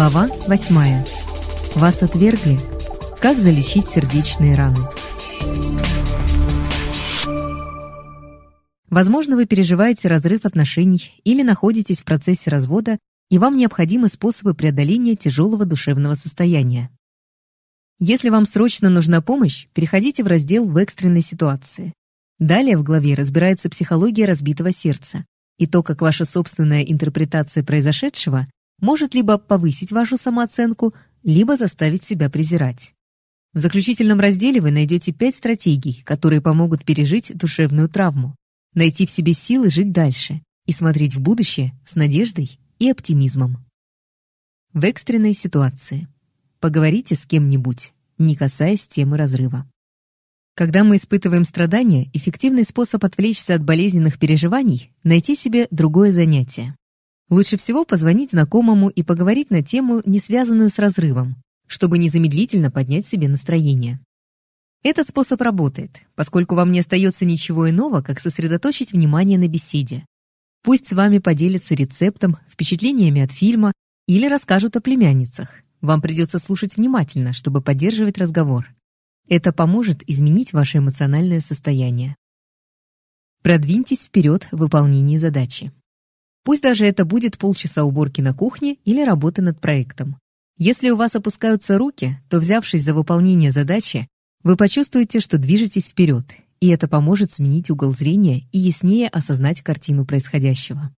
Глава 8. Вас отвергли. Как залечить сердечные раны? Возможно, вы переживаете разрыв отношений или находитесь в процессе развода, и вам необходимы способы преодоления тяжелого душевного состояния. Если вам срочно нужна помощь, переходите в раздел «В экстренной ситуации». Далее в главе разбирается психология разбитого сердца и то, как ваша собственная интерпретация произошедшего может либо повысить вашу самооценку, либо заставить себя презирать. В заключительном разделе вы найдете пять стратегий, которые помогут пережить душевную травму, найти в себе силы жить дальше и смотреть в будущее с надеждой и оптимизмом. В экстренной ситуации. Поговорите с кем-нибудь, не касаясь темы разрыва. Когда мы испытываем страдания, эффективный способ отвлечься от болезненных переживаний – найти себе другое занятие. Лучше всего позвонить знакомому и поговорить на тему, не связанную с разрывом, чтобы незамедлительно поднять себе настроение. Этот способ работает, поскольку вам не остается ничего иного, как сосредоточить внимание на беседе. Пусть с вами поделятся рецептом, впечатлениями от фильма или расскажут о племянницах. Вам придется слушать внимательно, чтобы поддерживать разговор. Это поможет изменить ваше эмоциональное состояние. Продвиньтесь вперед в выполнении задачи. Пусть даже это будет полчаса уборки на кухне или работы над проектом. Если у вас опускаются руки, то, взявшись за выполнение задачи, вы почувствуете, что движетесь вперед, и это поможет сменить угол зрения и яснее осознать картину происходящего.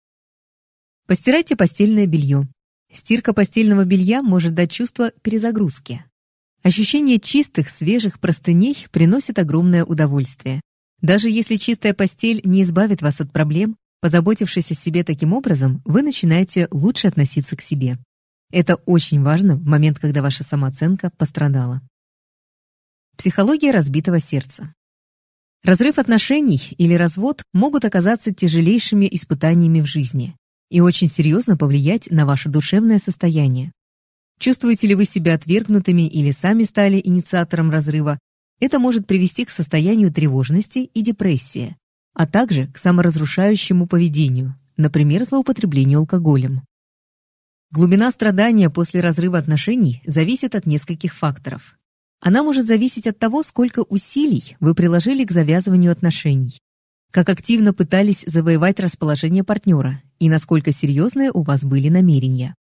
Постирайте постельное белье. Стирка постельного белья может дать чувство перезагрузки. Ощущение чистых, свежих простыней приносит огромное удовольствие. Даже если чистая постель не избавит вас от проблем, Позаботившись о себе таким образом, вы начинаете лучше относиться к себе. Это очень важно в момент, когда ваша самооценка пострадала. Психология разбитого сердца. Разрыв отношений или развод могут оказаться тяжелейшими испытаниями в жизни и очень серьезно повлиять на ваше душевное состояние. Чувствуете ли вы себя отвергнутыми или сами стали инициатором разрыва, это может привести к состоянию тревожности и депрессии, а также к саморазрушающему поведению, например, злоупотреблению алкоголем. Глубина страдания после разрыва отношений зависит от нескольких факторов. Она может зависеть от того, сколько усилий вы приложили к завязыванию отношений, как активно пытались завоевать расположение партнера и насколько серьезные у вас были намерения.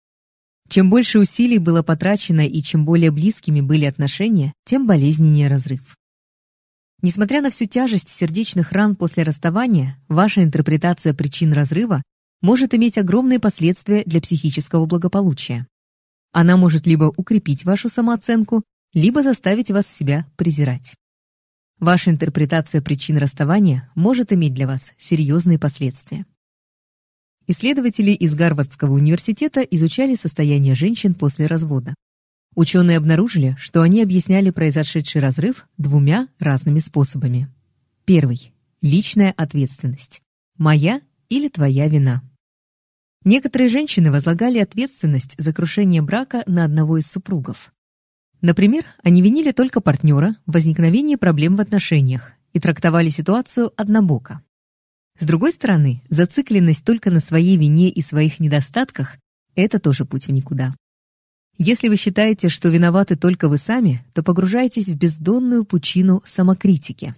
Чем больше усилий было потрачено и чем более близкими были отношения, тем болезненнее разрыв. Несмотря на всю тяжесть сердечных ран после расставания, ваша интерпретация причин разрыва может иметь огромные последствия для психического благополучия. Она может либо укрепить вашу самооценку, либо заставить вас себя презирать. Ваша интерпретация причин расставания может иметь для вас серьезные последствия. Исследователи из Гарвардского университета изучали состояние женщин после развода. Ученые обнаружили, что они объясняли произошедший разрыв двумя разными способами. Первый – личная ответственность. Моя или твоя вина. Некоторые женщины возлагали ответственность за крушение брака на одного из супругов. Например, они винили только партнера в возникновении проблем в отношениях и трактовали ситуацию однобоко. С другой стороны, зацикленность только на своей вине и своих недостатках – это тоже путь в никуда. Если вы считаете, что виноваты только вы сами, то погружаетесь в бездонную пучину самокритики.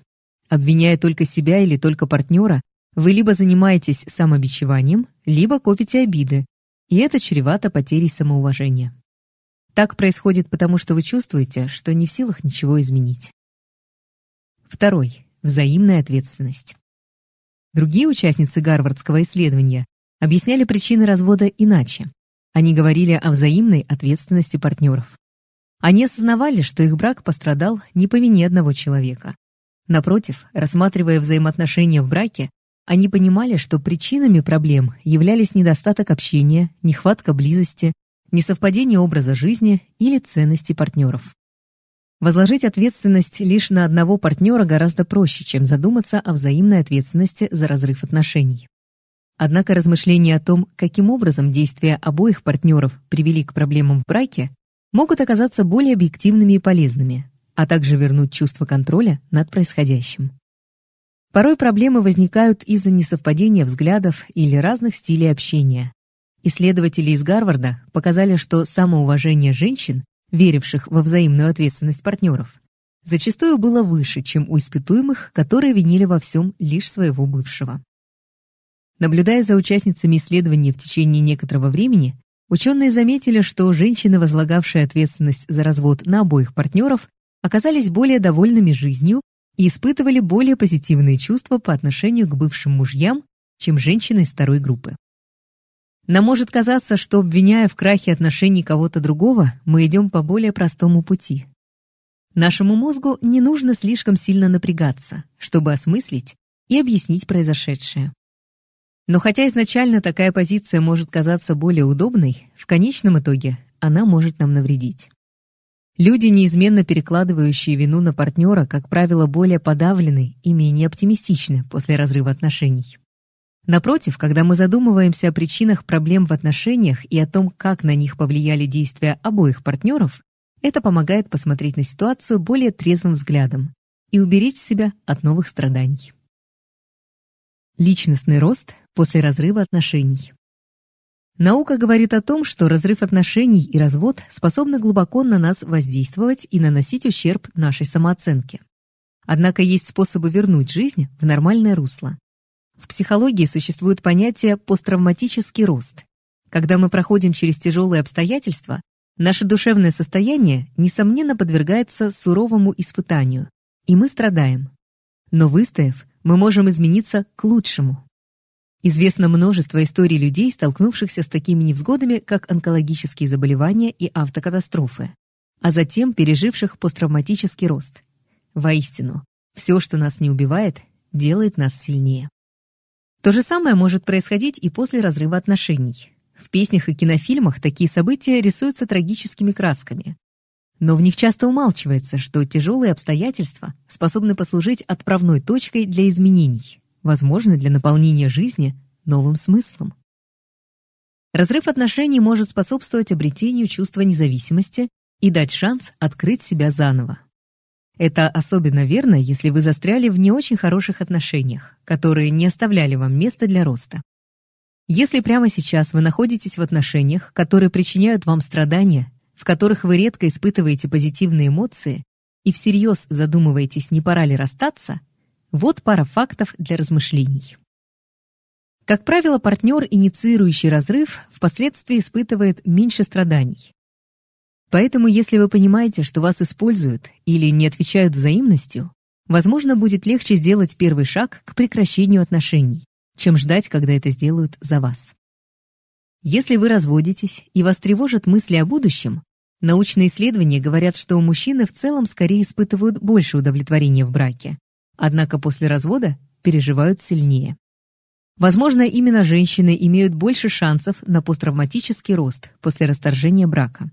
Обвиняя только себя или только партнера, вы либо занимаетесь самобичеванием, либо копите обиды, и это чревато потерей самоуважения. Так происходит потому, что вы чувствуете, что не в силах ничего изменить. Второй. Взаимная ответственность. Другие участницы Гарвардского исследования объясняли причины развода иначе. Они говорили о взаимной ответственности партнеров. Они осознавали, что их брак пострадал не по вине одного человека. Напротив, рассматривая взаимоотношения в браке, они понимали, что причинами проблем являлись недостаток общения, нехватка близости, несовпадение образа жизни или ценностей партнеров. Возложить ответственность лишь на одного партнера гораздо проще, чем задуматься о взаимной ответственности за разрыв отношений. Однако размышления о том, каким образом действия обоих партнеров привели к проблемам в браке, могут оказаться более объективными и полезными, а также вернуть чувство контроля над происходящим. Порой проблемы возникают из-за несовпадения взглядов или разных стилей общения. Исследователи из Гарварда показали, что самоуважение женщин, веривших во взаимную ответственность партнеров, зачастую было выше, чем у испытуемых, которые винили во всем лишь своего бывшего. Наблюдая за участницами исследования в течение некоторого времени, ученые заметили, что женщины, возлагавшие ответственность за развод на обоих партнеров, оказались более довольными жизнью и испытывали более позитивные чувства по отношению к бывшим мужьям, чем женщины из второй группы. Нам может казаться, что, обвиняя в крахе отношений кого-то другого, мы идем по более простому пути. Нашему мозгу не нужно слишком сильно напрягаться, чтобы осмыслить и объяснить произошедшее. Но хотя изначально такая позиция может казаться более удобной, в конечном итоге она может нам навредить. Люди, неизменно перекладывающие вину на партнера, как правило, более подавлены и менее оптимистичны после разрыва отношений. Напротив, когда мы задумываемся о причинах проблем в отношениях и о том, как на них повлияли действия обоих партнеров, это помогает посмотреть на ситуацию более трезвым взглядом и уберечь себя от новых страданий. Личностный рост после разрыва отношений. Наука говорит о том, что разрыв отношений и развод способны глубоко на нас воздействовать и наносить ущерб нашей самооценке. Однако есть способы вернуть жизнь в нормальное русло. В психологии существует понятие посттравматический рост. Когда мы проходим через тяжелые обстоятельства, наше душевное состояние, несомненно, подвергается суровому испытанию, и мы страдаем. Но выстояв, мы можем измениться к лучшему. Известно множество историй людей, столкнувшихся с такими невзгодами, как онкологические заболевания и автокатастрофы, а затем переживших посттравматический рост. Воистину, все, что нас не убивает, делает нас сильнее. То же самое может происходить и после разрыва отношений. В песнях и кинофильмах такие события рисуются трагическими красками. Но в них часто умалчивается, что тяжелые обстоятельства способны послужить отправной точкой для изменений, возможно, для наполнения жизни новым смыслом. Разрыв отношений может способствовать обретению чувства независимости и дать шанс открыть себя заново. Это особенно верно, если вы застряли в не очень хороших отношениях, которые не оставляли вам места для роста. Если прямо сейчас вы находитесь в отношениях, которые причиняют вам страдания, в которых вы редко испытываете позитивные эмоции и всерьез задумываетесь, не пора ли расстаться, вот пара фактов для размышлений. Как правило, партнер, инициирующий разрыв, впоследствии испытывает меньше страданий, Поэтому, если вы понимаете, что вас используют или не отвечают взаимностью, возможно, будет легче сделать первый шаг к прекращению отношений, чем ждать, когда это сделают за вас. Если вы разводитесь и вас тревожат мысли о будущем, научные исследования говорят, что мужчины в целом скорее испытывают больше удовлетворения в браке, однако после развода переживают сильнее. Возможно, именно женщины имеют больше шансов на посттравматический рост после расторжения брака.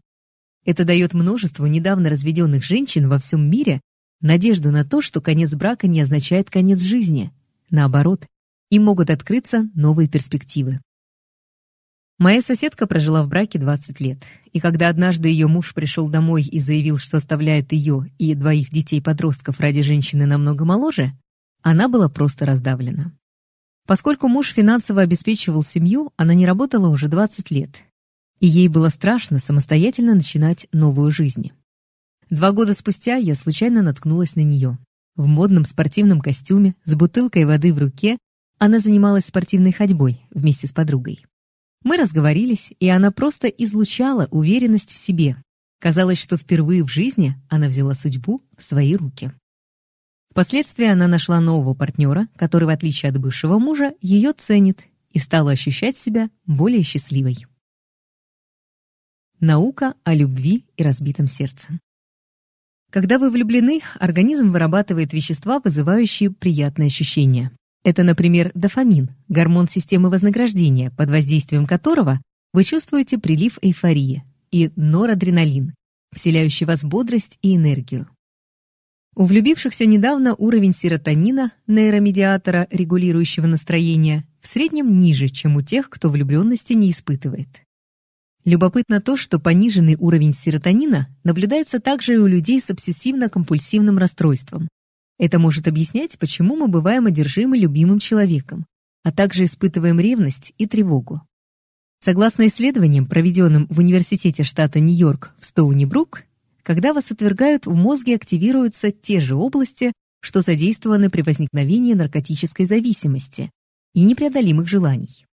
Это дает множеству недавно разведенных женщин во всем мире надежду на то, что конец брака не означает конец жизни. Наоборот, им могут открыться новые перспективы. Моя соседка прожила в браке 20 лет, и когда однажды ее муж пришел домой и заявил, что оставляет ее и двоих детей-подростков ради женщины намного моложе, она была просто раздавлена. Поскольку муж финансово обеспечивал семью, она не работала уже 20 лет и ей было страшно самостоятельно начинать новую жизнь. Два года спустя я случайно наткнулась на нее. В модном спортивном костюме, с бутылкой воды в руке, она занималась спортивной ходьбой вместе с подругой. Мы разговорились, и она просто излучала уверенность в себе. Казалось, что впервые в жизни она взяла судьбу в свои руки. Впоследствии она нашла нового партнера, который, в отличие от бывшего мужа, ее ценит и стала ощущать себя более счастливой. Наука о любви и разбитом сердце. Когда вы влюблены, организм вырабатывает вещества, вызывающие приятные ощущения. Это, например, дофамин, гормон системы вознаграждения, под воздействием которого вы чувствуете прилив эйфории, и норадреналин, вселяющий вас бодрость и энергию. У влюбившихся недавно уровень серотонина, нейромедиатора, регулирующего настроение, в среднем ниже, чем у тех, кто влюбленности не испытывает. Любопытно то, что пониженный уровень серотонина наблюдается также и у людей с обсессивно-компульсивным расстройством. Это может объяснять, почему мы бываем одержимы любимым человеком, а также испытываем ревность и тревогу. Согласно исследованиям, проведенным в Университете штата Нью-Йорк в Стоуни-Брук, когда вас отвергают, в мозге активируются те же области, что задействованы при возникновении наркотической зависимости и непреодолимых желаний.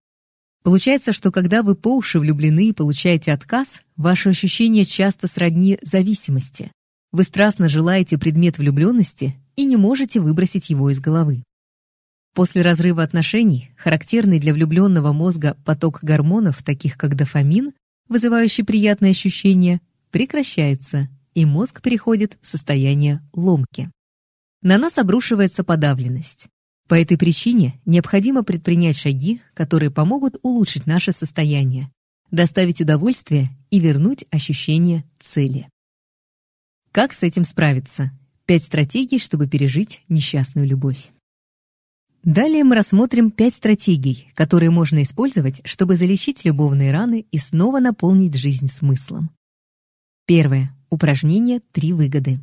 Получается, что когда вы по уши влюблены и получаете отказ, ваши ощущения часто сродни зависимости. Вы страстно желаете предмет влюбленности и не можете выбросить его из головы. После разрыва отношений характерный для влюбленного мозга поток гормонов, таких как дофамин, вызывающий приятные ощущения, прекращается, и мозг переходит в состояние ломки. На нас обрушивается подавленность. По этой причине необходимо предпринять шаги, которые помогут улучшить наше состояние, доставить удовольствие и вернуть ощущение цели. Как с этим справиться? Пять стратегий, чтобы пережить несчастную любовь. Далее мы рассмотрим пять стратегий, которые можно использовать, чтобы залечить любовные раны и снова наполнить жизнь смыслом. Первое. Упражнение «Три выгоды».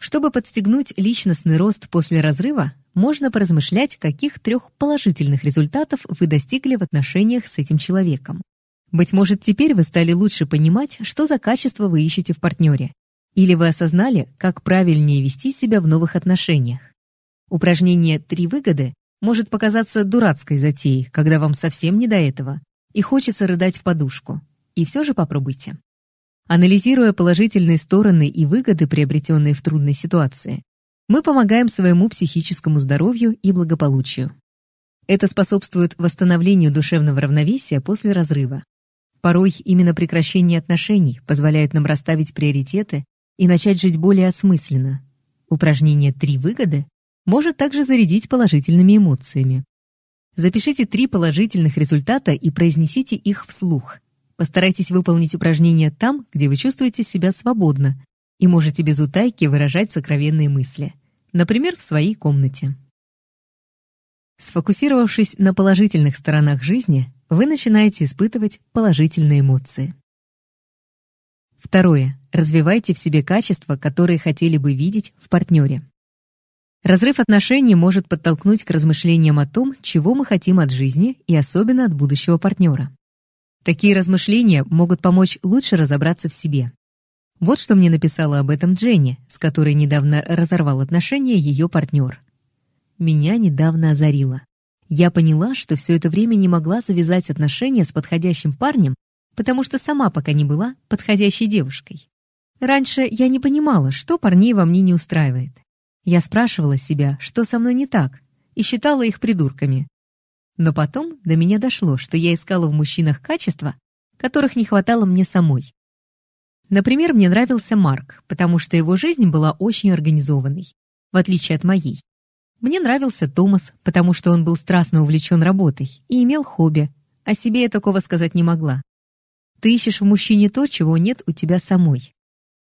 Чтобы подстегнуть личностный рост после разрыва, можно поразмышлять, каких трех положительных результатов вы достигли в отношениях с этим человеком. Быть может, теперь вы стали лучше понимать, что за качество вы ищете в партнере. Или вы осознали, как правильнее вести себя в новых отношениях. Упражнение «Три выгоды» может показаться дурацкой затеей, когда вам совсем не до этого, и хочется рыдать в подушку. И все же попробуйте. Анализируя положительные стороны и выгоды, приобретенные в трудной ситуации, мы помогаем своему психическому здоровью и благополучию. Это способствует восстановлению душевного равновесия после разрыва. Порой именно прекращение отношений позволяет нам расставить приоритеты и начать жить более осмысленно. Упражнение «Три выгоды» может также зарядить положительными эмоциями. Запишите три положительных результата и произнесите их вслух. Постарайтесь выполнить упражнение там, где вы чувствуете себя свободно и можете без утайки выражать сокровенные мысли. Например, в своей комнате. Сфокусировавшись на положительных сторонах жизни, вы начинаете испытывать положительные эмоции. Второе. Развивайте в себе качества, которые хотели бы видеть в партнере. Разрыв отношений может подтолкнуть к размышлениям о том, чего мы хотим от жизни и особенно от будущего партнера. Такие размышления могут помочь лучше разобраться в себе. Вот что мне написала об этом Дженни, с которой недавно разорвал отношения ее партнер. Меня недавно озарило. Я поняла, что все это время не могла завязать отношения с подходящим парнем, потому что сама пока не была подходящей девушкой. Раньше я не понимала, что парней во мне не устраивает. Я спрашивала себя, что со мной не так, и считала их придурками. Но потом до меня дошло, что я искала в мужчинах качества, которых не хватало мне самой. Например, мне нравился Марк, потому что его жизнь была очень организованной, в отличие от моей. Мне нравился Томас, потому что он был страстно увлечен работой и имел хобби, о себе я такого сказать не могла. Ты ищешь в мужчине то, чего нет у тебя самой.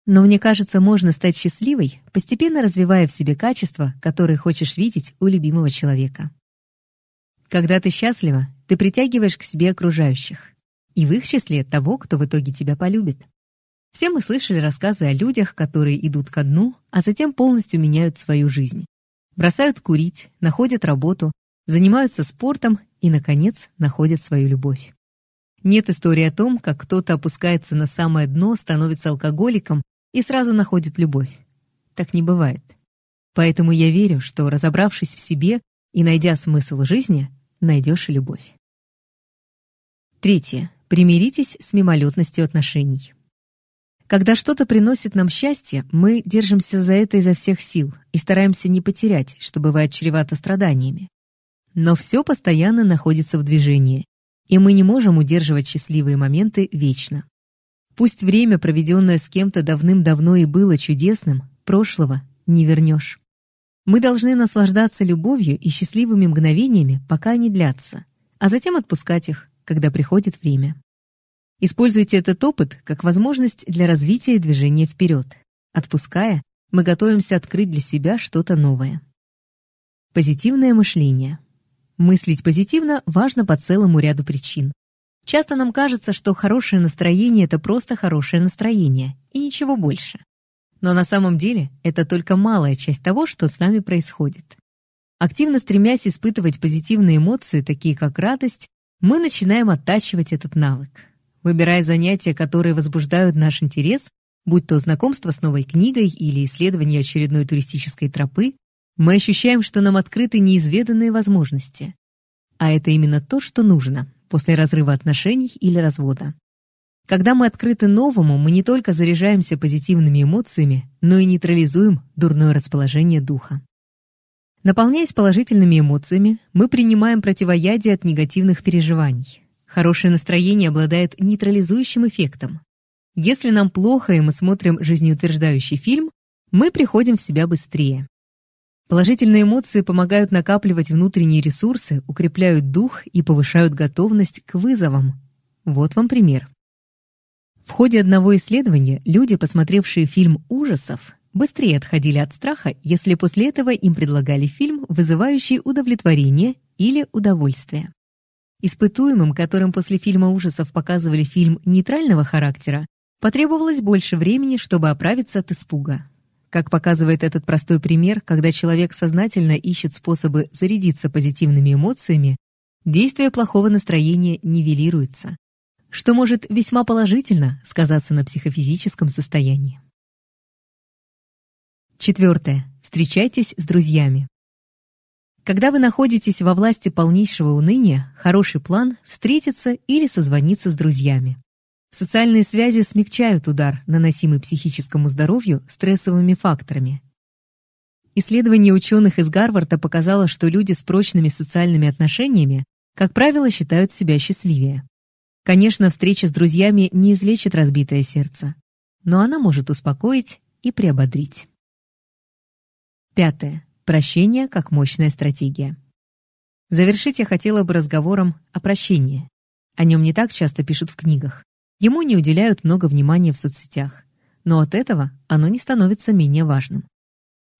Но мне кажется, можно стать счастливой, постепенно развивая в себе качества, которые хочешь видеть у любимого человека. Когда ты счастлива, ты притягиваешь к себе окружающих. И в их числе того, кто в итоге тебя полюбит. Все мы слышали рассказы о людях, которые идут ко дну, а затем полностью меняют свою жизнь. Бросают курить, находят работу, занимаются спортом и, наконец, находят свою любовь. Нет истории о том, как кто-то опускается на самое дно, становится алкоголиком и сразу находит любовь. Так не бывает. Поэтому я верю, что, разобравшись в себе и найдя смысл жизни, найдешь и любовь. Третье. Примиритесь с мимолетностью отношений. Когда что-то приносит нам счастье, мы держимся за это изо всех сил и стараемся не потерять, что бывает чревато страданиями. Но все постоянно находится в движении, и мы не можем удерживать счастливые моменты вечно. Пусть время, проведенное с кем-то давным-давно и было чудесным, прошлого не вернешь. Мы должны наслаждаться любовью и счастливыми мгновениями, пока они длятся, а затем отпускать их, когда приходит время. Используйте этот опыт как возможность для развития движения вперед. Отпуская, мы готовимся открыть для себя что-то новое. Позитивное мышление. Мыслить позитивно важно по целому ряду причин. Часто нам кажется, что хорошее настроение — это просто хорошее настроение, и ничего больше. Но на самом деле это только малая часть того, что с нами происходит. Активно стремясь испытывать позитивные эмоции, такие как радость, мы начинаем оттачивать этот навык. Выбирая занятия, которые возбуждают наш интерес, будь то знакомство с новой книгой или исследование очередной туристической тропы, мы ощущаем, что нам открыты неизведанные возможности. А это именно то, что нужно после разрыва отношений или развода. Когда мы открыты новому, мы не только заряжаемся позитивными эмоциями, но и нейтрализуем дурное расположение духа. Наполняясь положительными эмоциями, мы принимаем противоядие от негативных переживаний. Хорошее настроение обладает нейтрализующим эффектом. Если нам плохо и мы смотрим жизнеутверждающий фильм, мы приходим в себя быстрее. Положительные эмоции помогают накапливать внутренние ресурсы, укрепляют дух и повышают готовность к вызовам. Вот вам пример. В ходе одного исследования люди, посмотревшие фильм ужасов, быстрее отходили от страха, если после этого им предлагали фильм, вызывающий удовлетворение или удовольствие. Испытуемым, которым после фильма ужасов показывали фильм нейтрального характера, потребовалось больше времени, чтобы оправиться от испуга. Как показывает этот простой пример, когда человек сознательно ищет способы зарядиться позитивными эмоциями, действие плохого настроения нивелируется, что может весьма положительно сказаться на психофизическом состоянии. Четвертое. Встречайтесь с друзьями. Когда вы находитесь во власти полнейшего уныния, хороший план — встретиться или созвониться с друзьями. Социальные связи смягчают удар, наносимый психическому здоровью стрессовыми факторами. Исследование ученых из Гарварда показало, что люди с прочными социальными отношениями, как правило, считают себя счастливее. Конечно, встреча с друзьями не излечит разбитое сердце, но она может успокоить и приободрить. Пятое. Прощение как мощная стратегия. Завершить я хотела бы разговором о прощении. О нем не так часто пишут в книгах. Ему не уделяют много внимания в соцсетях. Но от этого оно не становится менее важным.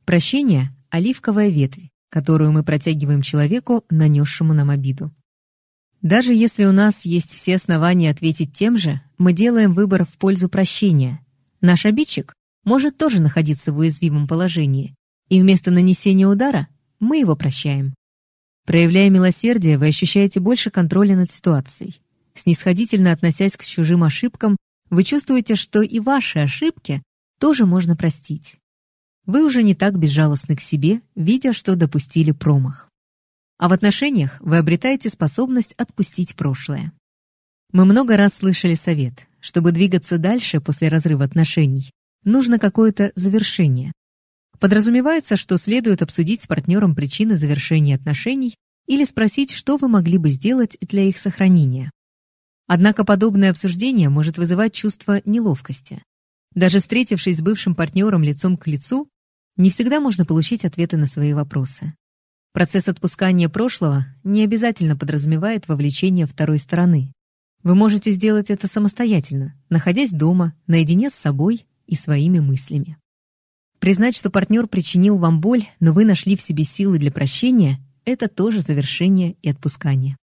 Прощение — оливковая ветвь, которую мы протягиваем человеку, нанесшему нам обиду. Даже если у нас есть все основания ответить тем же, мы делаем выбор в пользу прощения. Наш обидчик может тоже находиться в уязвимом положении, и вместо нанесения удара мы его прощаем. Проявляя милосердие, вы ощущаете больше контроля над ситуацией. Снисходительно относясь к чужим ошибкам, вы чувствуете, что и ваши ошибки тоже можно простить. Вы уже не так безжалостны к себе, видя, что допустили промах. А в отношениях вы обретаете способность отпустить прошлое. Мы много раз слышали совет, чтобы двигаться дальше после разрыва отношений, нужно какое-то завершение. Подразумевается, что следует обсудить с партнером причины завершения отношений или спросить, что вы могли бы сделать для их сохранения. Однако подобное обсуждение может вызывать чувство неловкости. Даже встретившись с бывшим партнером лицом к лицу, не всегда можно получить ответы на свои вопросы. Процесс отпускания прошлого не обязательно подразумевает вовлечение второй стороны. Вы можете сделать это самостоятельно, находясь дома, наедине с собой и своими мыслями. Признать, что партнер причинил вам боль, но вы нашли в себе силы для прощения, это тоже завершение и отпускание.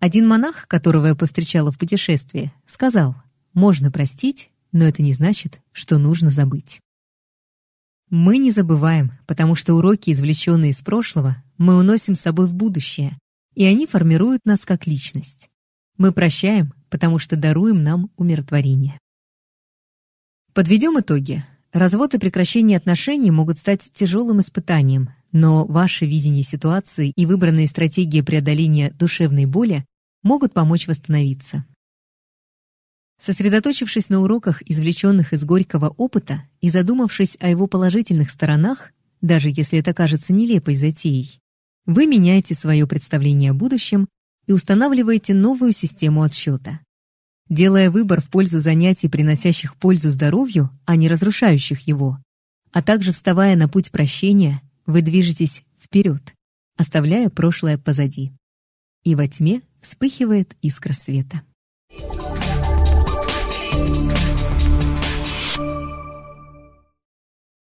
Один монах, которого я повстречала в путешествии, сказал, можно простить, но это не значит, что нужно забыть. Мы не забываем, потому что уроки, извлеченные из прошлого, мы уносим с собой в будущее, и они формируют нас как личность. Мы прощаем, потому что даруем нам умиротворение. Подведем итоги. Развод и прекращение отношений могут стать тяжелым испытанием, но ваше видение ситуации и выбранные стратегии преодоления душевной боли могут помочь восстановиться. Сосредоточившись на уроках, извлеченных из горького опыта, и задумавшись о его положительных сторонах, даже если это кажется нелепой затеей, вы меняете свое представление о будущем и устанавливаете новую систему отсчета. Делая выбор в пользу занятий, приносящих пользу здоровью, а не разрушающих его, а также вставая на путь прощения, вы движетесь вперед, оставляя прошлое позади. И во тьме вспыхивает искра света. Thank you.